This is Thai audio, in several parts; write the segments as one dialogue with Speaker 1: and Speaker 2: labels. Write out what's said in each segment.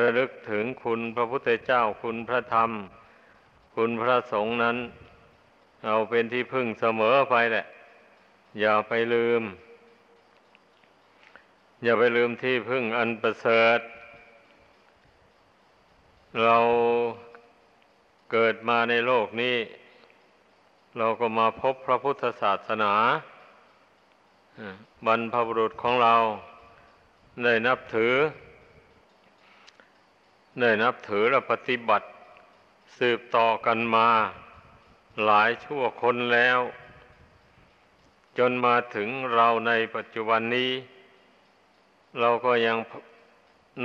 Speaker 1: ระลึกถึงคุณพระพุทธเจ้าคุณพระธรรม คุณพระสงฆ์นั้น เอาเป็นที่พึ่งเสมอไปแหละ อย่าไปลืม อย่าไปลืมที่พึ่งอันประเสริฐ เราเกิดมาในโลกนี้ เราก็มาพบพระพุทธศาสนาบรรพบุรุษของเราได้นับถือ ได้นับถือและปฏิบัติ สืบต่อกันมา หลายชั่วคนแล้ว จนมาถึงเราในปัจจุบันนี้ เราก็ยัง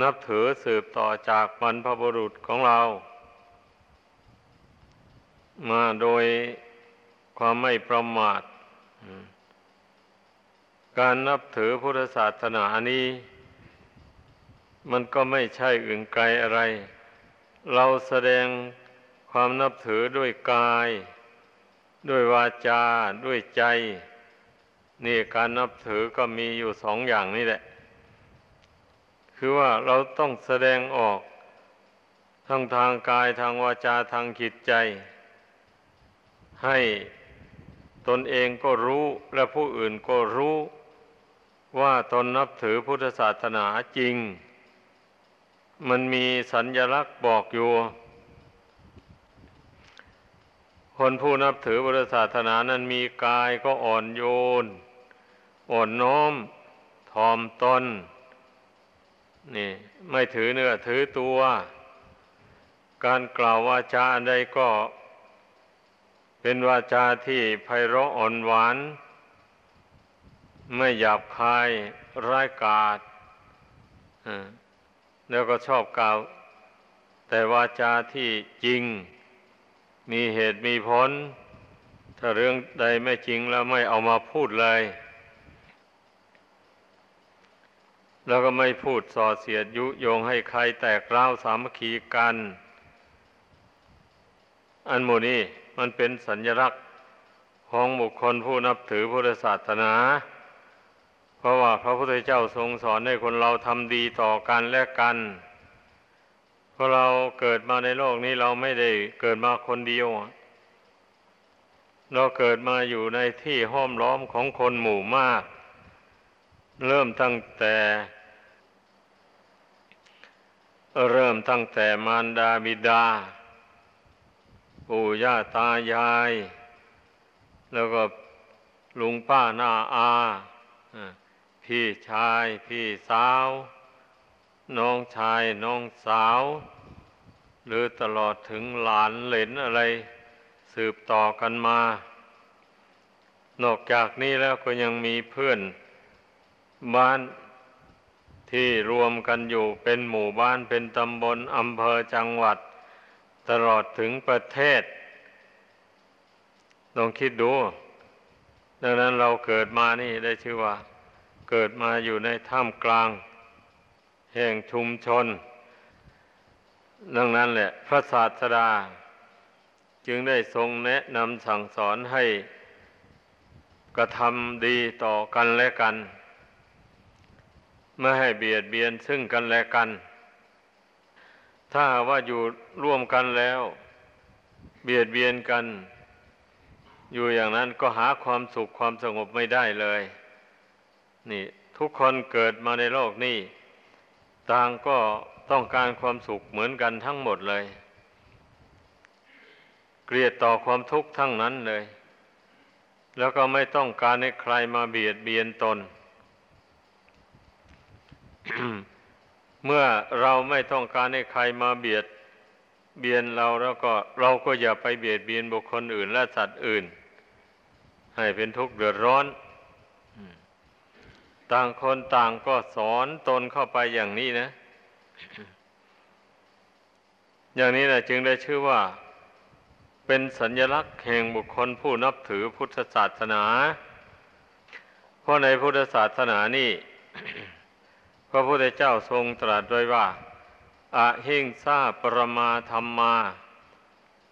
Speaker 1: นับถือสืบต่อจากบรรพบุรุษของเรา มาโดยความไม่ประมาท การนับถือพุทธศาสนานี้ มันก็ไม่ใช่อื่นไกลอะไร เราแสดงความนับถือด้วยกาย ด้วยวาจา ด้วยใจ นี่การนับถือก็มีอยู่สองอย่างนี่แหละ คือว่าเราต้องแสดงออกทั้งทางกายทางวาจาทางจิตใจ ให้ตนเองก็รู้และผู้อื่นก็รู้ว่าตนนับถือพุทธศาสนาจริง มันมีสัญญลักษณ์บอกอยู่ คนผู้นับถือพุทธศาสนานั้นมีกายก็อ่อนโยน อ่อนน้อมถ่อมตนนี่ ไม่ถือเนื้อถือตัว การกล่าววาจาใดก็ เป็นวาจาที่ไพเราะอ่อนหวาน ไม่หยาบคายร้ายกาจ แล้วก็ชอบกล่าว แต่วาจาที่จริง มีเหตุมีผล ถ้าเรื่องใดไม่จริงแล้วไม่เอามาพูดเลย แล้วก็ไม่พูดส่อเสียดยุโยงให้ใครแตกร้าวสามัคคีกัน อันโมนี้มันเป็นสัญลักษณ์ของบุคคลผู้นับถือพุทธศาสนา ราะว่าพระพุทธเจ้าทรงสอนให้คนเราทำดีต่อกันและกัน เพราะเราเกิดมาในโลกนี้เราไม่ได้เกิดมาคนเดียว เราเกิดมาอยู่ในที่ห้อมล้อมของคนหมู่มาก เริ่มตั้งแต่ เริ่มตั้งแต่มารดาบิดา ปู่ย่าตายาย แล้วก็ลุงป้าหน้าอา พี่ชายพี่สาว น้องชายน้องสาว หรือตลอดถึงหลานเหลนอะไร สืบต่อกันมา นอกจากนี้แล้วก็ยังมีเพื่อนบ้านที่รวมกันอยู่เป็นหมู่บ้านเป็นตำบลอำเภอจังหวัด ตลอดถึงประเทศลองคิดดู ดังนั้นเราเกิดมานี่ได้ชื่อว่า เกิดมาอยู่ในถ้ำกลาง แห่งชุมชน ดังนั้นแหละพระศาสดา จึงได้ทรงแนะนำสั่งสอนให้กระทำดีต่อกันและกันไม่ให้เบียดเบียนซึ่งกันและกัน ถ้าว่าอยู่ร่วมกันแล้ว เบียดเบียนกัน อยู่อย่างนั้นก็หาความสุขความสงบไม่ได้เลย นี่ทุกคนเกิดมาในโลกนี้ ต่างก็ต้องการความสุขเหมือนกันทั้งหมดเลย เกลียดต่อความทุกข์ทั้งนั้นเลย แล้วก็ไม่ต้องการให้ใครมาเบียดเบียนตน เมื่อเราไม่ต้องการให้ใครมาเบียดเบียนเราแล้วก็เราก็อย่าไปเบียดเบียนบุคคลอื่นและสัตว์อื่น ให้เป็นทุกข์เดือดร้อน ต่างคนต่างก็สอนตนเข้าไปอย่างนี้นะ อย่างนี้แหละจึงได้ชื่อว่า เป็นสัญลักษณ์แห่งบุคคลผู้นับถือพุทธศาสนา เพราะในพุทธศาสนานี่ พระพุทธเจ้าทรงตรัสไว้ว่าอาหิงซาปรมาธรรมมา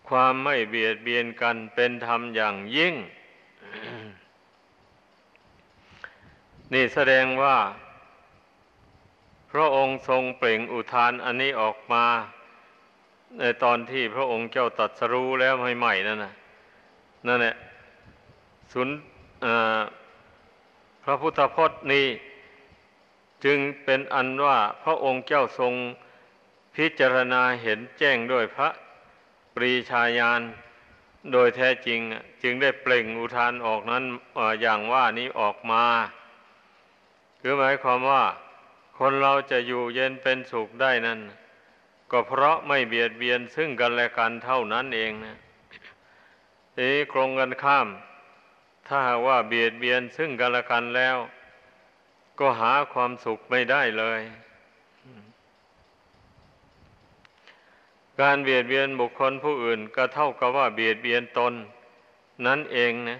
Speaker 1: ความไม่เบียดเบียนกันเป็นธรรมอย่างยิ่ง นี่แสดงว่า พระองค์ทรงเปล่งอุทานอันนี้ออกมา ในตอนที่พระองค์เจ้าตรัสรู้แล้วใหม่ๆนั่นนะนั่นแหละสุนพระพุทธพจน์นี้ จึงเป็นอันว่าพระองค์เจ้าทรงพิจารณาเห็นแจ้งด้วยพระปรีชาญาณโดยแท้จริง จึงได้เปล่งอุทานออกนั้นอย่างว่านี้ออกมา คือหมายความว่าคนเราจะอยู่เย็นเป็นสุขได้นั้น ก็เพราะไม่เบียดเบียนซึ่งกันและกันเท่านั้นเองนะทีนี้ครงกันข้าม ถ้าว่าเบียดเบียนซึ่งกันและกันแล้ว ก็หาความสุขไม่ได้เลย การเบียดเบียนบุคคลผู้อื่น ก็เท่ากับว่าเบียดเบียนตน นั่นเองนะ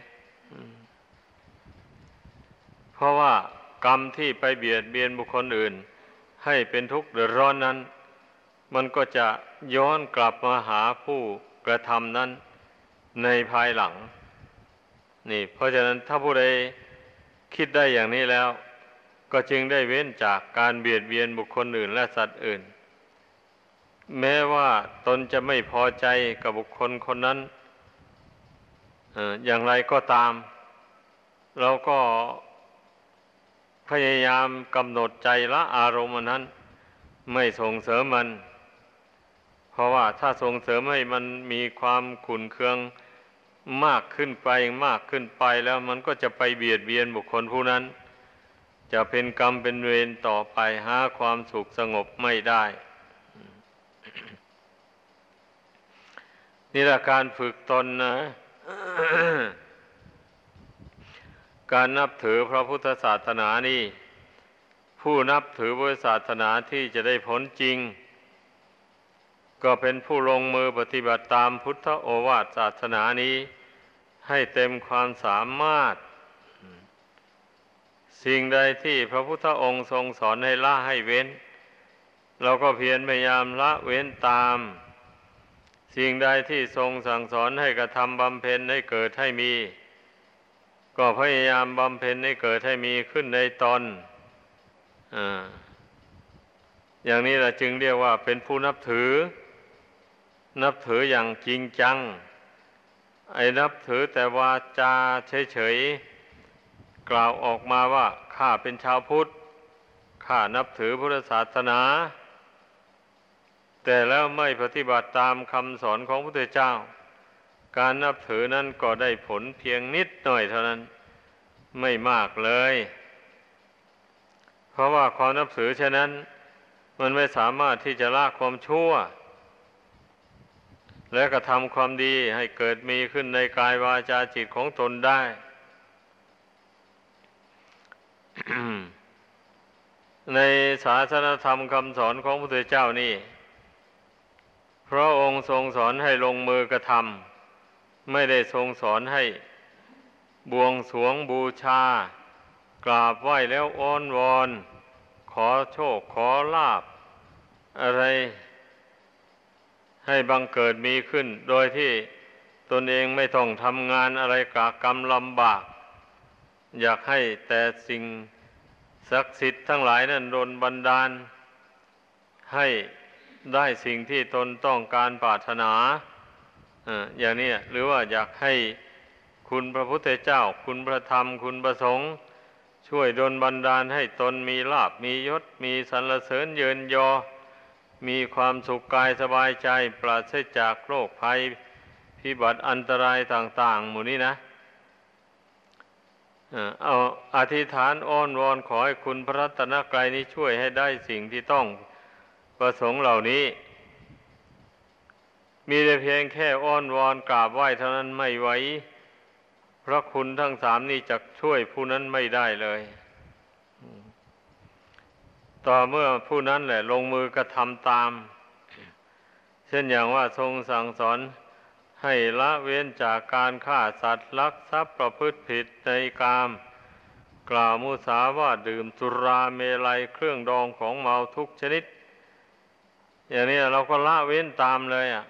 Speaker 1: เพราะว่า กรรมที่ไปเบียดเบียนบุคคลอื่น ให้เป็นทุกข์เดือดร้อนนั้น มันก็จะย้อนกลับมาหาผู้กระทำนั้นในภายหลัง นี่ เพราะฉะนั้นถ้าผู้ใดคิดได้อย่างนี้แล้ว ก็จึงได้เว้นจากการเบียดเบียนบุคคลอื่นและสัตว์อื่น แม้ว่าตนจะไม่พอใจกับบุคคลคนนั้นอย่างไรก็ตาม เราก็ พยายามกำหนดใจละอารมณ์นั้น ไม่ส่งเสริมมัน เพราะว่าถ้าส่งเสริมให้มันมีความขุนเคืองมากขึ้นไปมากขึ้นไปแล้วมันก็จะไปเบียดเบียนบุคคลผู้นั้น จะเป็นกรรมเป็นเวรต่อไปหาความสุขสงบไม่ได้ นี่แหละการฝึกตนนะ การนับถือพระพุทธศาสนานี่ผู้นับถือพุทธศาสนาที่จะได้ผลจริง ก็เป็นผู้ลงมือปฏิบัติตามพุทธโอวาทศาสนานี้ ให้เต็มความสามารถ สิ่งใดที่พระพุทธองค์ทรงสอนให้ละให้เว้น เราก็เพียรพยายามละเว้นตาม สิ่งใดที่ทรงสั่งสอนให้กระทำบำเพ็ญให้เกิดให้มี ก็พยายามบำเพ็ญให้เกิดให้มีขึ้นในตนออย่างนี้แหละจึงเรียกว่าเป็นผู้นับถือ นับถืออย่างจริงจัง ไอ้นับถือแต่ว่าจาเฉยๆ กล่าวออกมาว่าข้าเป็นชาวพุทธ ข้านับถือพุทธศาสนา แต่แล้วไม่ปฏิบัติตามคำสอนของพระพุทธเจ้า การนับถือนั้นก็ได้ผลเพียงนิดหน่อยเท่านั้น ไม่มากเลย เพราะว่าความนับถือฉะนั้น มันไม่สามารถที่จะละความชั่ว และกระทำความดีให้เกิดมีขึ้นในกายวาจาจิตของตนได้ในศาสนธรรมคำสอนของพระพุทธเจ้านี่ พระองค์ทรงสอนให้ลงมือกระทำ ไม่ได้ทรงสอนให้บวงสวงบูชา กราบไหว้แล้วอ้อนวอน ขอโชคขอลาบ อะไร ให้บังเกิดมีขึ้น โดยที่ตนเองไม่ต้องทำงานอะไรกากรรมลำบาก อยากให้แต่สิ่งศักดิ์สิทธิ์ทั้งหลายนั้นโดนบันดาล ให้ได้สิ่งที่ตนต้องการปรารถนา อย่างนี้หรือว่าอยากให้คุณพระพุทธเจ้า คุณพระธรรม คุณประสงค์ช่วยดลบันดาลให้ตนมีลาบมียศ มีสรรเสริญเยินยอ มีความสุขกายสบายใจ ปราศจากโรคภัยพิบัติอันตรายต่าง ๆ หมู่นี้นะเอาอธิษฐานอ้อนวอนขอให้คุณพระรัตนกรายนี้ช่วยให้ได้สิ่งที่ต้องประสงค์เหล่านี้ มีแต่เพียงแค่อ้อนวอนกราบไหว้เท่านั้นไม่ไหวพระคุณทั้งสามนี้จะช่วยผู้นั้นไม่ได้เลย ต่อเมื่อผู้นั้นแหละ ลงมือกระทำตาม เช่นอย่างว่าทรงสั่งสอนให้ละเว้นจากการฆ่าสัตว์ลักทรัพย์ประพฤติผิดในกาม กล่าวมุสาว่าดื่มสุราเมลัยเครื่องดองของเมาทุกชนิด อย่างนี้เราก็ละเว้นตามเลยอะ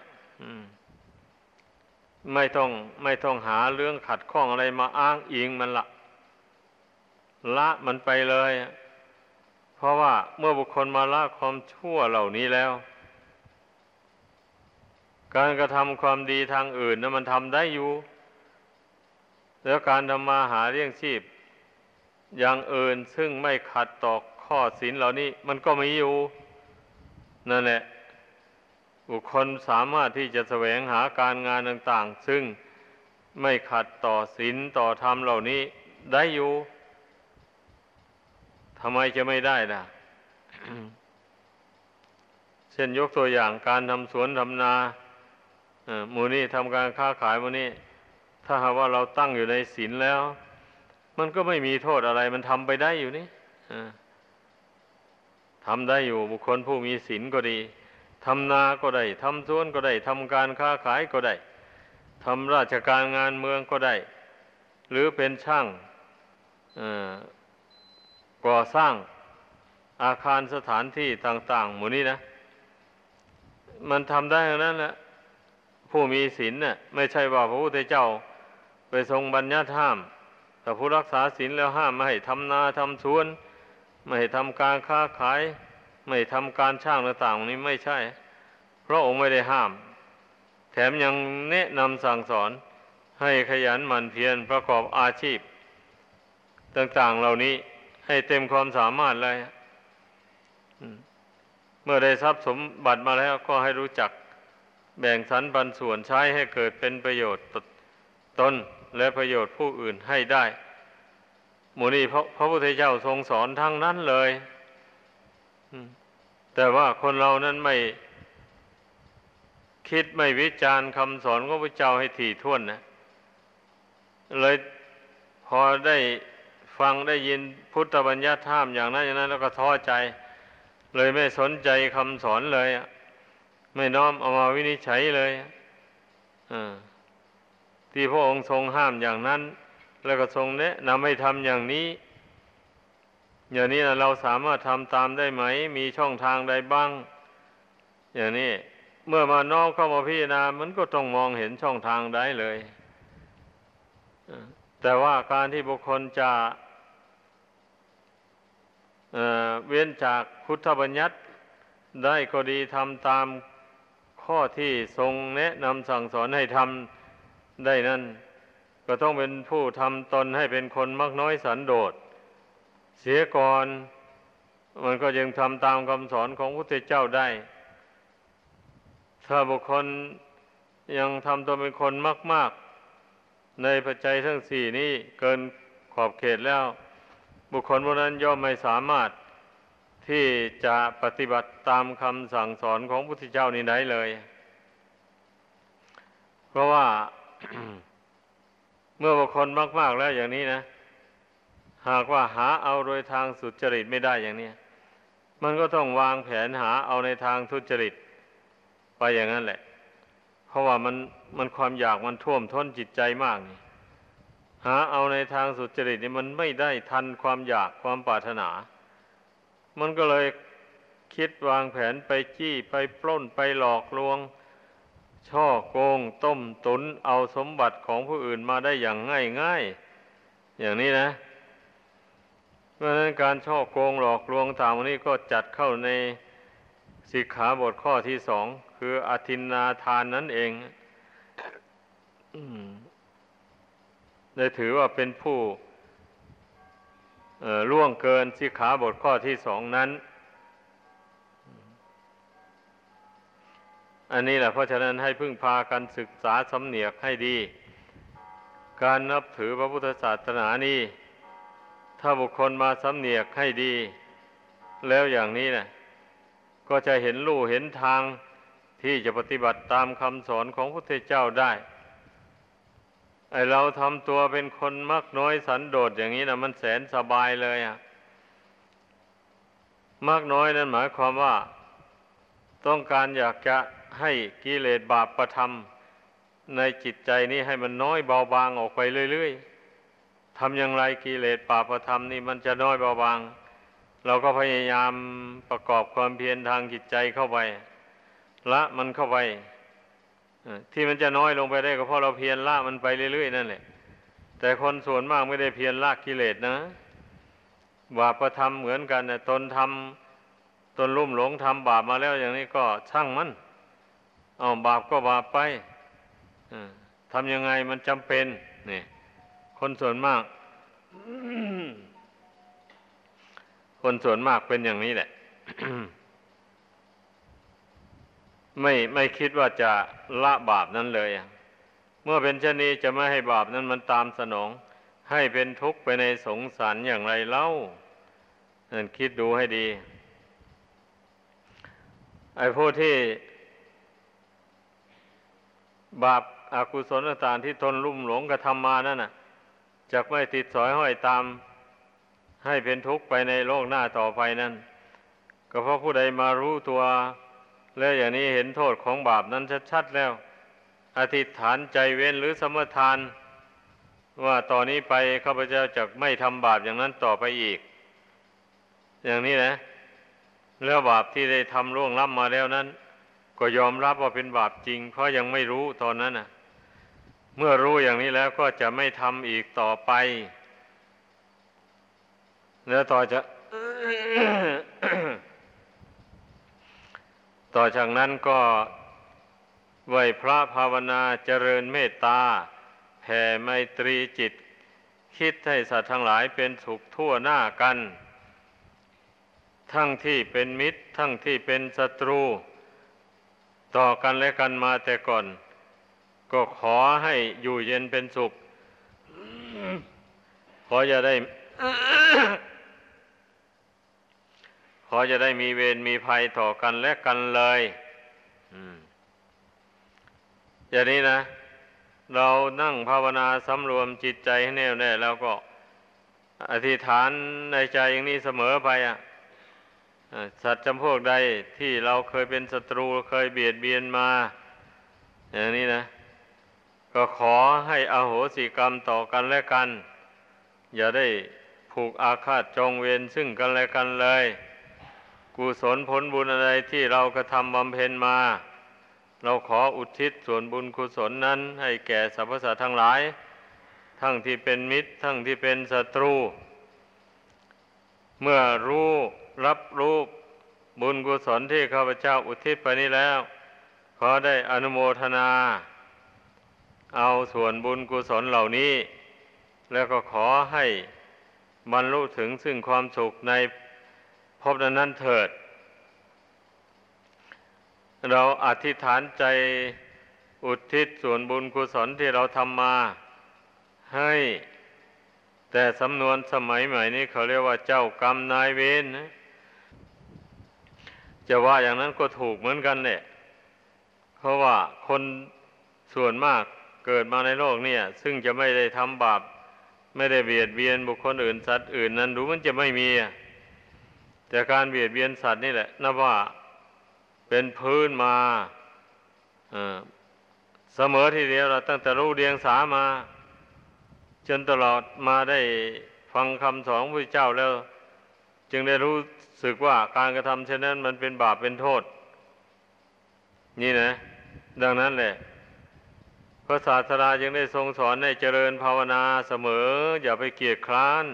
Speaker 1: ไม่ต้องไม่ต้องหาเรื่องขัดข้องอะไรมาอ้างอิงมันละละมันไปเลย เพราะว่าเมื่อบุคคลมาละความชั่วเหล่านี้แล้ว การกระทำความดีทางอื่นนะมันทำได้อยู่ แล้วการทำมาหาเลี้ยงชีพ อย่างอื่นซึ่งไม่ขัดต่อข้อศีลเหล่านี้ มันก็มีอยู่นั่นแหละ บุคคลสามารถที่จะแสวงหาการงานต่างๆ ซึ่งไม่ขัดต่อศีลต่อธรรมเหล่านี้ได้อยู่ทำไมจะไม่ได้ล่ะเช่นยกตัวอย่างการทำสวนทำนาหมูนี่ทำการค้าขายมูนี่ถ้าหากว่าเราตั้งอยู่ในศีลแล้ว มันก็ไม่มีโทษอะไร มันทำไปได้อยู่นี่ทำได้อยู่บุคคลผู้มีศีลก็ดี ทำนาก็ได้ทำสวนก็ได้ทำการค้าขายก็ได้ทำราชการงานเมืองก็ได้ หรือเป็นช่างก่อสร้างอาคารสถานที่ต่าง ๆ หมู่นี้นะ มันทำได้ทั้งนั้นแหละผู้มีศีลน่ะไม่ใช่ว่าพระพุทธเจ้าไปทรงบัญญัติห้าม แต่ผู้รักษาศีลแล้วห้ามไม่ให้ทำนาทำสวน ไม่ให้ทำการค้าขาย ไม่ทำการช่างต่างๆนี้ไม่ใช่เพราะองค์ไม่ได้ห้าม แถมยังแนะนำสั่งสอนให้ขยันหมั่นเพียรประกอบอาชีพ ต่างๆเหล่านี้ให้เต็มความสามารถเลยเมื่อได้ทรัพย์สมบัติมาแล้วก็ให้รู้จักแบ่งสรรปันส่วนใช้ให้เกิดเป็นประโยชน์ตนและประโยชน์ผู้อื่นให้ได้ หมูนี้พระพระพุทธเจ้าทรงสอนทั้งนั้นเลย แต่ว่าคนเรานั้นไม่คิดไม่วิจารณ์คำสอนของพระเจ้าให้ถี่ถ้วนนะเลยพอได้ฟังได้ยินพุทธบัญญัติธรรมอย่างนั้นอย่างนั้น แล้วก็ท้อใจ เลยไม่สนใจคำสอนเลยไม่น้อมเอามาวินิจฉัยเลยที่พระองค์ทรงห้ามอย่างนั้น แล้วก็ทรงแนะนำให้ทำอย่างนี้ อย่างนี้เราสามารถทำตามได้ไหม มีช่องทางใดบ้าง อย่างนี้เมื่อมาน้อมเข้ามาพิจารณา มันก็ต้องมองเห็นช่องทางได้เลย แต่ว่าการที่บุคคลจะเเว้นจากพุทธบัญญัติได้ก็ดีทำตามข้อที่ทรงแนะนำสั่งสอนให้ทำได้นั้น ก็ต้องเป็นผู้ทำตนให้เป็นคนมักน้อยสันโดษ เสียก่อน มันก็ยังทำตามคำสอนของพระพุทธเจ้าได้ ถ้าบุคคลยังทำตัวเป็นคนมาก ๆ ในปัจจัยทั้งสี่นี้เกินขอบเขตแล้ว บุคคลพวกนั้นย่อมไม่สามารถที่จะปฏิบัติตามคำสั่งสอนของพระพุทธเจ้านี้ได้เลย เพราะว่าเมื่อบุคคลมาก ๆ แล้วอย่างนี้นะ หากว่าหาเอาโดยทางสุจริตไม่ได้อย่างนี้มันก็ต้องวางแผนหาเอาในทางทุจริต ไปอย่างนั้นแหละ เพราะว่ามันมันความอยากมันท่วมท้นจิตใจมากนี่หาเอาในทางสุจริตนี่มันไม่ได้ทันความอยากความปรารถนา มันก็เลยคิดวางแผนไปจี้ไปปล้นไปหลอกลวง ช่อโกง ต้มตุนเอาสมบัติของผู้อื่นมาได้อย่างง่ายง่ายอย่างนี้นะ ราะฉะนั้นการช่อโกงหลอกลวงต่างนี้ก็จัดเข้าในสิกขาบทข้อที่สองคืออธินนาทานนั่นเองได้ถือว่าเป็นผู้ล่วงเกินสิกขาบทข้อที่สองนั้น อันนี้แหละเพราะฉะนั้นให้พึ่งพากันศึกษาสำเนียกให้ดี การนับถือพระพุทธศาสนานี้ ถ้าบุคคลมาสำเนียกให้ดี แล้วอย่างนี้นะก็จะเห็นลู่เห็นทางที่จะปฏิบัติตามคำสอนของพระพุทธเจ้าได้ ไอเราทำตัวเป็นคนมักน้อยสันโดษอย่างนี้นะมันแสนสบายเลยอะมากน้อยนั้นหมายความว่า ต้องการอยากจะให้กิเลสบาปประทำในจิตใจนี้ให้มันน้อยเบาบางออกไปเรื่อยๆ ทำอย่างไรกิเลสบาปประทำนี่มันจะน้อยเบาบาง เราก็พยายามประกอบความเพียรทางจิตใจเข้าไป ละมันเข้าไปที่มันจะน้อยลงไปได้ก็เพราะเราเพียรละมันไปเรื่อยๆนั่นแหละ แต่คนส่วนมากไม่ได้เพียรละกิเลสนะบาปประทำเหมือนกันนะตนทำตนลุ่มหลงทำบาปมาแล้วอย่างนี้ก็ช่างมันเอาบาปก็บาปไปทำยังไงมันจำเป็นนี่ คนส่วนมาก คนส่วนมากเป็นอย่างนี้แหละ ไม่ไม่คิดว่าจะละบาปนั้นเลยเมื่อเป็นเช่นนี้จะไม่ให้บาปนั้นมันตามสนอง ให้เป็นทุกข์ไปในสงสารอย่างไรเล่านั่นคิดดูให้ดี ไอ้ผู้ที่ บาปอากุศลต่างที่ทนลุ่มหลงกระทำมานั่นน่ะ จะไม่ติดสอยห้อยตาม ให้เป็นทุกข์ไปในโลกหน้าต่อไปนั่นก็เพราะผู้ใดมารู้ตัว แล้วอย่างนี้เห็นโทษของบาปนั้นชัดๆแล้ว อธิษฐานใจเว้นหรือสมทาน ว่าต่อนนี้ไปข้าพเจ้าจะไม่ทำบาปอย่างนั้นต่อไปอีก อย่างนี้นะ แล้วบาปที่ได้ทำล่วงล้ำมาแล้วนั้น ก็ยอมรับว่าเป็นบาปจริง เพราะยังไม่รู้ตอนนั้นน่ะ เมื่อรู้อย่างนี้แล้วก็จะไม่ทำอีกต่อไป แล้วต่อจะต่อจากนั้นก็ไหวพระภาวนาเจริญเมตตาแผ่ไมตรีจิต คิดให้สัตว์ทั้งหลายเป็นสุขทั่วหน้ากัน ทั้งที่เป็นมิตร ทั้งที่เป็นศัตรู ต่อกันและกันมาแต่ก่อน ก็ขอให้อยู่เย็นเป็นสุข ขอจะได้ ขอจะได้มีเวรมีภัยต่อกันและกันเลยอย่างนี้นะ เรานั่งภาวนาสำรวมจิตใจให้แน่วแน่แล้วก็อธิษฐานในใจอย่างนี้เสมอไปอะสัตว์จำพวกใดที่เราเคยเป็นศัตรูเคยเบียดเบียนมา อย่างนี้นะ ก็ขอให้อโหสิกรรมต่อกันและกัน อย่าได้ผูกอาฆาตจองเวรซึ่งกันและกันเลย กุศลผลบุญอะไรที่เรากระทำบำเพ็ญมา เราขออุทิศส่วนบุญกุศลนั้น ให้แก่สรรพสัตว์ทั้งหลาย ทั้งที่เป็นมิตร ทั้งที่เป็นศัตรู เมื่อรู้รับรู้บุญกุศลที่ข้าพเจ้าอุทิศไปนี้แล้ว ขอได้อนุโมทนา เอาส่วนบุญกุศลเหล่านี้ แล้วก็ขอให้บรรลุถึงซึ่งความสุขในภพนั้นเถิด เราอธิษฐานใจอุทิศส่วนบุญกุศลที่เราทำมา ให้แต่สำนวนสมัยใหม่นี้เขาเรียกว่าเจ้ากรรมนายเวรนะจะว่าอย่างนั้นก็ถูกเหมือนกันเนี่ยเพราะว่าคนส่วนมาก เกิดมาในโลกเนี่ย ซึ่งจะไม่ได้ทำบาป ไม่ได้เบียดเบียนบุคคลอื่นสัตว์อื่นนั้นรู้มันจะไม่มี แต่การเบียดเบียนสัตว์นี่แหละนับว่าเป็นพื้นมาเสมอทีเดียวเราตั้งแต่รู้เรียงสามา จนตลอดมาได้ฟังคำสอนพระเจ้าแล้ว จึงได้รู้สึกว่าการกระทำเช่นนั้นมันเป็นบาปเป็นโทษ นี่นะ ดังนั้นแหละ พระศาสดาจึงได้ทรงสอนให้เจริญภาวนาเสมอ อย่าไปเกียดคร้าน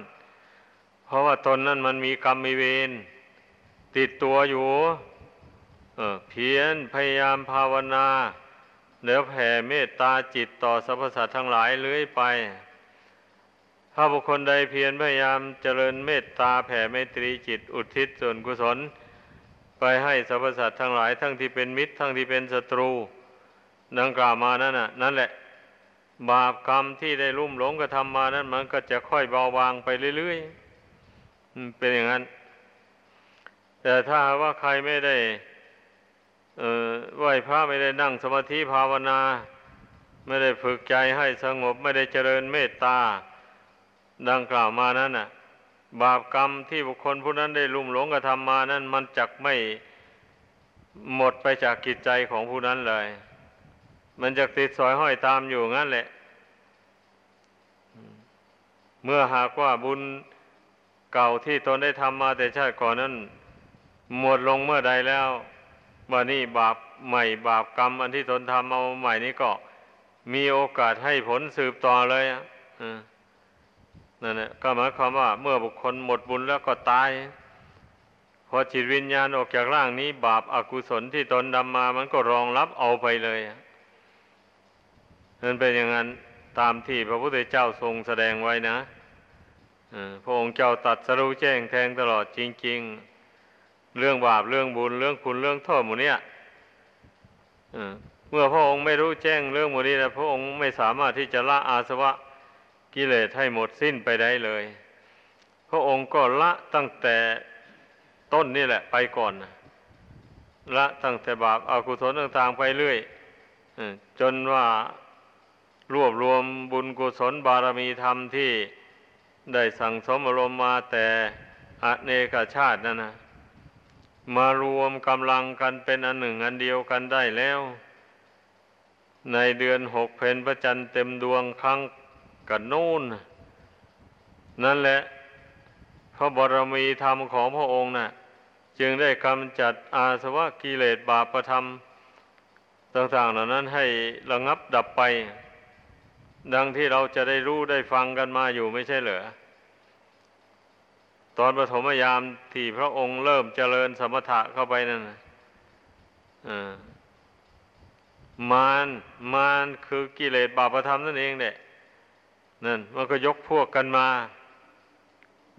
Speaker 1: เพราะว่าตนนั้นมันมีกรรมมีเวรติดตัวอยู่เพียรพยายามภาวนาแล้วแผ่เมตตาจิตต่อสรรพสัตว์ทั้งหลายเลื้อยไป ถ้าบุคคลใดเพียรพยายามเจริญเมตตาแผ่เมตตรีจิตอุทิศส่วนกุศล ไปให้สรรพสัตว์ทั้งหลายทั้งที่เป็นมิตรทั้งที่เป็นศัตรู ดังกล่าวมานั่นน่ะ นั่นแหละ บาปกรรมที่ได้ลุ่มหลงกระทำมานั้น มันก็จะค่อยเบาบางไปเรื่อยๆเป็นอย่างนั้น แต่ถ้าว่าใครไม่ได้ไหวพระไม่ได้นั่งสมาธิภาวนา ไม่ได้ฝึกใจให้สงบ ไม่ได้เจริญเมตตา ดังกล่าวมานั้นน่ะ บาปกรรมที่บุคคลผู้นั้นได้ลุ่มหลงกระทำมานั้น มันจักไม่หมดไปจากกิจใจของผู้นั้นเลย มันจะติดสอยห้อยตามอยู่งั้นแหละ เมื่อหากว่าบุญเก่าที่ตนได้ทำมาแต่ชาติก่อนนั้น หมดลงเมื่อใดแล้วว่านี่บาปใหม่บาปกรรม อันที่ตนทำเอาใหม่นี้ก็ มีโอกาสให้ผลสืบต่อเลยอะนั่นแหละก็หมายความว่า เมื่อบุคคลหมดบุญแล้วก็ตาย พอจิตวิญญาณออกจากร่างนี้ บาปอากุศลที่ตนดำมา มันก็รองรับเอาไปเลย นั่นเป็นอย่างนั้นตามที่พระพุทธเจ้าทรงแสดงไว้นะพระองค์เจ้าตัดสรู้แจ้งแทงตลอดจริง ๆ เรื่องบาปเรื่องบุญเรื่องคุณเรื่องโทษหมดเนี่ยเมื่อพระองค์ไม่รู้แจ้งเรื่องหมดนี้แล้วพระองค์ไม่สามารถที่จะละอาสวะกิเลสให้หมดสิ้นไปได้เลย พระองค์ก็ละตั้งแต่ต้นนี่แหละไปก่อนละตั้งแต่บาปอากุศลต่างๆไปเรื่อยจนว่า รวบรวมบุญกุศลบารมีธรรมที่ได้สั่งสมอารมณ์มาแต่อเนกชาตินั่นนะมารวมกำลังกันเป็นอันหนึ่งอันเดียวกันได้แล้ว ในเดือนหกเพนพระจันทร์เต็มดวงครั้งกันนู่น นั่นแหละพระบรมีธรรมของพระองค์นะ่ะ จึงได้กำจัดอาสวะกิเลสบาปประธรรม ต่างๆเหล่านั้นให้ระงับดับไป ดังที่เราจะได้รู้ได้ฟังกันมาอยู่ไม่ใช่เหรอ ตอนปฐมยามที่พระองค์เริ่มเจริญสมถะเข้าไปนั่นมารมารคือกิเลสบาปธรรมนั่นเองเนี่ยนั่นมันก็ยกพวกกันมา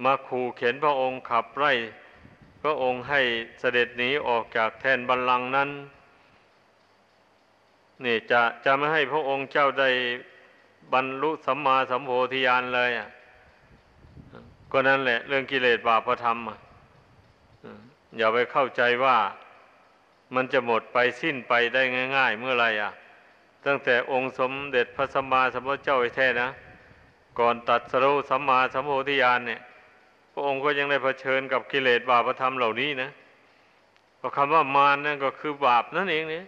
Speaker 1: มาขู่เข็นพระองค์ขับไล่พระองค์ให้เสด็จหนีออกจากแทนบัลลังก์นั้นนี่จะจะไม่ให้พระองค์เจ้าได้ บรรลุสัมมาสัมโพธิญาณเลยอะก็นั่นแหละ เรื่องกิเลสบาปธรรมอย่าไปเข้าใจว่ามันจะหมดไปสิ้นไปได้ง่าย ๆ เมื่อไรอะ ตั้งแต่องค์สมเด็จพระสัมมาสัมพุทธเจ้าไอ้แท้นะ ก่อนตัดสรุสัมมาสัมโพธิญาณเนี่ย พระองค์ก็ยังได้เผชิญกับกิเลสบาปธรรมเหล่านี้นะก็คำว่ามารนั่นก็คือบาปนั่นเองเนี่ย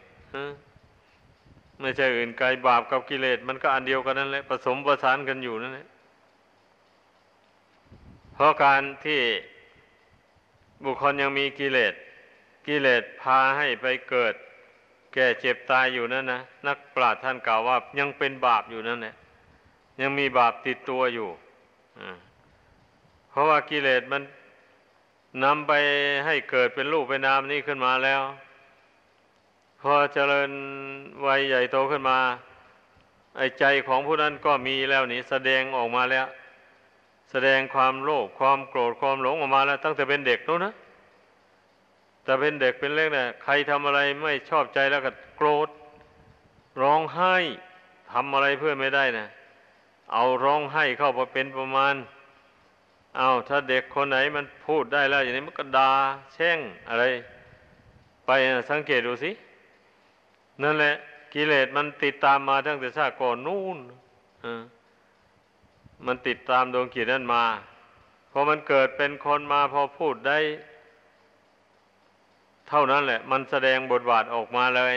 Speaker 1: ไม่ใช่อื่นไกลบาปกับกิเลสมันก็อันเดียวกันนั่นแหละผสมประสานกันอยู่นั่นแหละเพราะการที่บุคคลยังมีกิเลสกิเลสพาให้ไปเกิด แก่เจ็บตายอยู่นั่นนะนักปราชญ์ท่านกล่าวว่ายังเป็นบาปอยู่นั่นแหละยังมีบาปติดตัวอยู่เพราะว่ากิเลสมันนำไปให้เกิดเป็นรูปเป็นนามนี้ขึ้นมาแล้ว พอเจริญวัยใหญ่โตขึ้นมา ไอ้ใจของผู้นั้นก็มีแล้วนี่แสดงออกมาแล้ว แสดงความโลภความโกรธความหลงออกมาแล้ว ตั้งแต่เป็นเด็กนู้นนะแต่เป็นเด็กเป็นเล็กเนี่ยใครทำอะไรไม่ชอบใจแล้วก็โกรธ ร้องไห้ทำอะไรเพื่อไม่ได้นะเอาร้องไห้เข้ามาเป็นประมาณ เอาถ้าเด็กคนไหนมันพูดได้แล้ว อย่างนี้มันก็ดา่าแช่งอะไร ไปสังเกตดูสิ นั่นแหละ กิเลสมันติดตามมาตั้งแต่ชาติก่อนนู่นมันติดตามดวงกิจนั้นมาพอมันเกิดเป็นคนมาพอพูดได้ เท่านั้นแหละ มันแสดงบทบาทออกมาเลย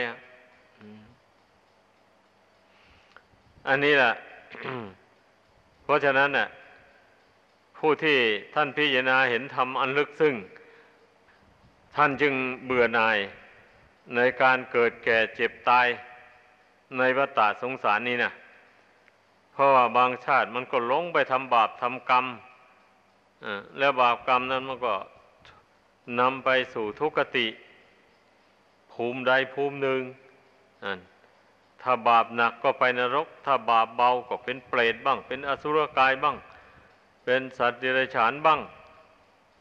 Speaker 1: อันนี้แหละเพราะฉะนั้นน่ะ ผู้ที่ท่านพิจารณาเห็นธรรมอันลึกซึ้งท่านจึงเบื่อหน่าย ในการเกิดแก่เจ็บตายในวัฏสงสารนี้นะเพราะว่าบางชาติมันก็ลงไปทำบาปทำกรรมแล้วบาปกรรมนั้นมันก็นำไปสู่ทุกขติ ภูมิใดภูมิหนึ่งถ้าบาปหนักก็ไปนรก ถ้าบาปเบาก็เป็นเปรตบ้าง เป็นอสุรกายบ้าง เป็นสัตว์เดรัจฉานบ้าง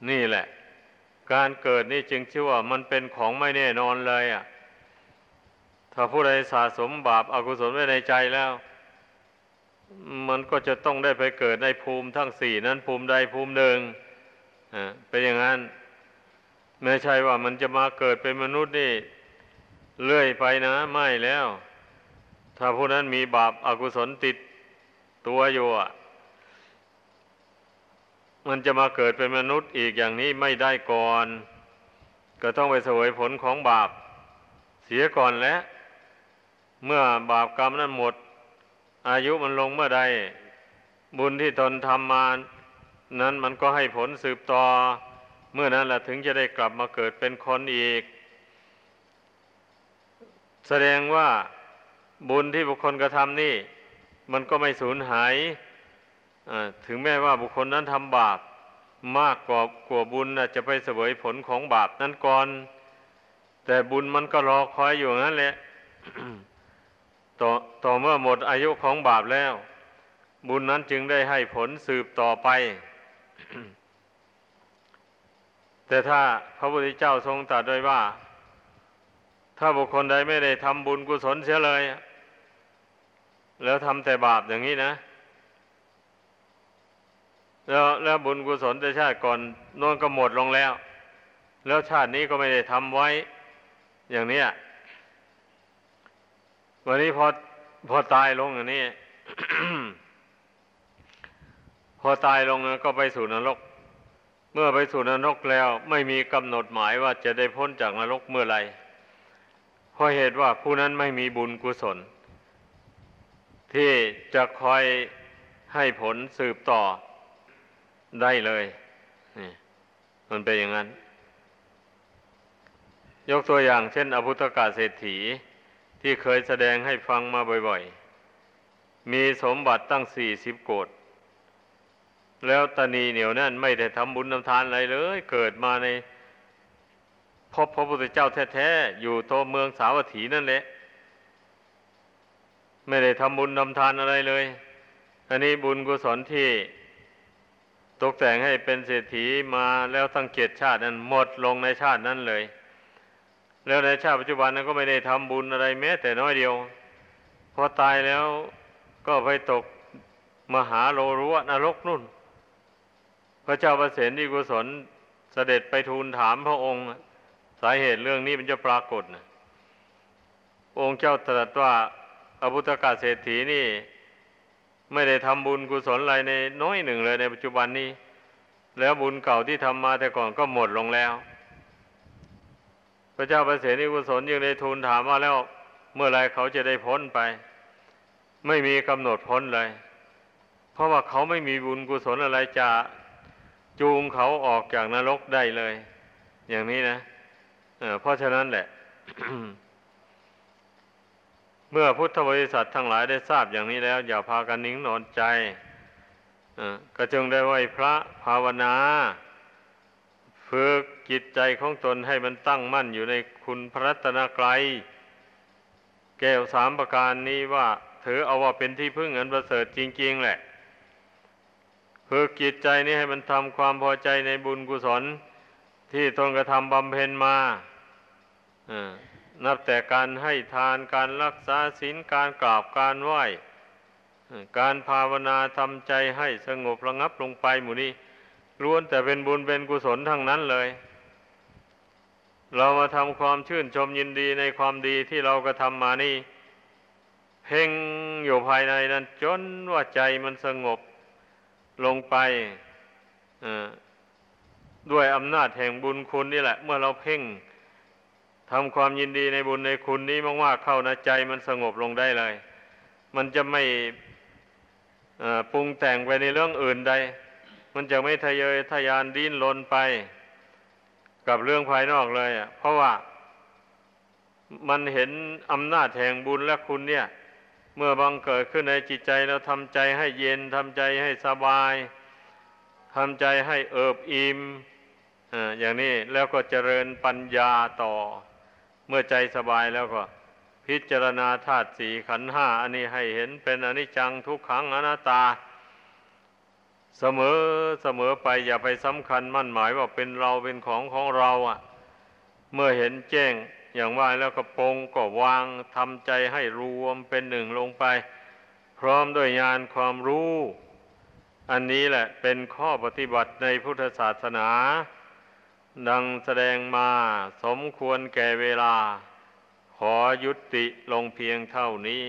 Speaker 1: นี่แหละ การเกิดนี่จึงชื่อว่ามันเป็นของไม่แน่นอนเลยอะ ถ้าผู้ใดสะสมบาปอากุศลไว้ในใจแล้ว มันก็จะต้องได้ไปเกิดในภูมิทั้งสี่นั้นภูมิใดภูมิหนึ่งเป็นอย่างนั้นไม่ใช่ว่ามันจะมาเกิดเป็นมนุษย์นี่เลื่อยไปนะ ไม่แล้ว ถ้าผู้นั้นมีบาปอากุศลติดตัวอยู่อะ มันจะมาเกิดเป็นมนุษย์อีกอย่างนี้ไม่ได้ก่อน ก็ต้องไปเสวยผลของบาป เสียก่อนแล้ว เมื่อบาปกรรมนั้นหมด อายุมันลงเมื่อใด บุญที่ตนทำมา นั้นมันก็ให้ผลสืบต่อ เมื่อนั้นแหละถึงจะได้กลับมาเกิดเป็นคนอีก แสดงว่าบุญที่บุคคลกระทำนี่ มันก็ไม่สูญหาย ถึงแม้ว่าบุคคลนั้นทำบาปมากกว่ากว่าบุญนะจะไปเสวยผลของบาปนั้นก่อน แต่บุญมันก็รอคอยอยู่นั่นแหละต่อต่อเมื่อหมดอายุของบาปแล้ว บุญนั้นจึงได้ให้ผลสืบต่อไป แต่ถ้าพระพุทธเจ้าทรงตรัสไว้ว่า ถ้าบุคคลใดไม่ได้ทำบุญกุศลเสียเลย แล้วทำแต่บาปอย่างนี้นะ แล้วแล้วบุญกุศลแต่ชาติก่อนโน่นก็หมดลงแล้ว แล้วชาตินี้ก็ไม่ได้ทำไว้ อย่างนี้วันนี้พอพอตายลงอย่างนี้ พอตายลงก็ไปสู่นรก เมื่อไปสู่นรกแล้ว ไม่มีกำหนดหมายว่าจะได้พ้นจากนรกเมื่อไรเพราะเหตุว่าผู้นั้นไม่มีบุญกุศล ที่จะคอยให้ผลสืบต่อ ได้เลยนี่มันเป็นอย่างนั้น ยกตัวอย่างเช่น อภุตกาเศรษฐีที่เคยแสดงให้ฟังมาบ่อยๆ มีสมบัติตั้งสี่สิบโกดแล้วตานีเหนียวแน่นไม่ได้ทำบุญทำทานอะไรเลย เกิดมาในพบพระพุทธเจ้าแท้ๆ อยู่ตัวเมืองสาวัตถีนั่นแหละ ไม่ได้ทำบุญทำทานอะไรเลย อันนี้บุญกุศลที่ ตกแต่งให้เป็นเศรษฐีมาแล้วตั้งเกียรติชาตินั้นหมดลงในชาตินั้นเลย แล้วในชาติปัจจุบันนั้นก็ไม่ได้ทำบุญอะไรแม้ แต่น้อยเดียว พอตายแล้วก็ไปตกมหาโลรุวนรกนุ่น พระเจ้าประเสนที่กุศลเสด็จไปทูลถามพระองค์ สาเหตุเรื่องนี้มันจะปรากฏนะองค์เจ้าตรัสว่าอภุตกาเศรษฐีนี่ ไม่ได้ทำบุญกุศลอะไรในน้อยหนึ่งเลยในปัจจุบันนี้ แล้วบุญเก่าที่ทำมาแต่ก่อนก็หมดลงแล้ว พระเจ้าประเสริฐกุศลยังได้ทูลถามมาแล้วเมื่อไรเขาจะได้พ้นไป ไม่มีกำหนดพ้นเลย เพราะว่าเขาไม่มีบุญกุศลอะไรจะจูงเขาออกจากนรกได้เลย อย่างนี้นะเเพราะฉะนั้นแหละ เมื่อพุทธบริษัททั้งหลายได้ทราบอย่างนี้แล้ว อย่าพากันนิ่งนอนใจก็จงได้ไหวพระภาวนาฝึกจิตใจของตนให้มันตั้งมั่นอยู่ในคุณพระรัตนกรัยแก้วสามประการนี้ว่าถือเอาว่าเป็นที่พึ่งอันประเสริฐจริง ๆ แหละฝึกจิตใจนี้ให้มันทำความพอใจในบุญกุศลที่ตนกระทำบำเพ็ญมา นับแต่การให้ทานการรักษาศีลการกราบการไหว้ การภาวนาทำใจให้สงบระงับลงไปหมู่นี้ล้วนแต่เป็นบุญเป็นกุศลทั้งนั้นเลย เรามาทำความชื่นชมยินดีในความดีที่เรากระทำมานี่ เพ่งอยู่ภายในนั้นจนว่าใจมันสงบลงไปด้วยอำนาจแห่งบุญคุณนี่แหละ เมื่อเราเพ่ง ทำความยินดีในบุญในคุณนี้มากๆเข้านะใจมันสงบลงได้เลย มันจะไม่ปรุงแต่งไปในเรื่องอื่นใด มันจะไม่ทะเยอทะยานดิ้นรนไป กับเรื่องภายนอกเลยอะเพราะว่ามันเห็นอำนาจแห่งบุญและคุณเนี่ย เมื่อบังเกิดขึ้นในจิตใจเราทำใจให้เย็นทำใจให้สบายทำใจให้เอิบอิ่มอย่างนี้แล้วก็เจริญปัญญาต่อ เมื่อใจสบายแล้วก็ พิจารณาธาตุสี่ขันห้าอันนี้ให้เห็นเป็นอนิจจังทุกขังอนัตตา เสมอเสมอไปอย่าไปสำคัญมั่นหมายว่าเป็นเราเป็นของของเราอะ เมื่อเห็นแจ้งอย่างว่าแล้วก็ปงก็วางทำใจให้รวมเป็นหนึ่งลงไป พร้อมด้วยญาณความรู้ อันนี้แหละเป็นข้อปฏิบัติในพุทธศาสนา ดังแสดงมาสมควรแก่เวลา ขอยุติลงเพียงเท่านี้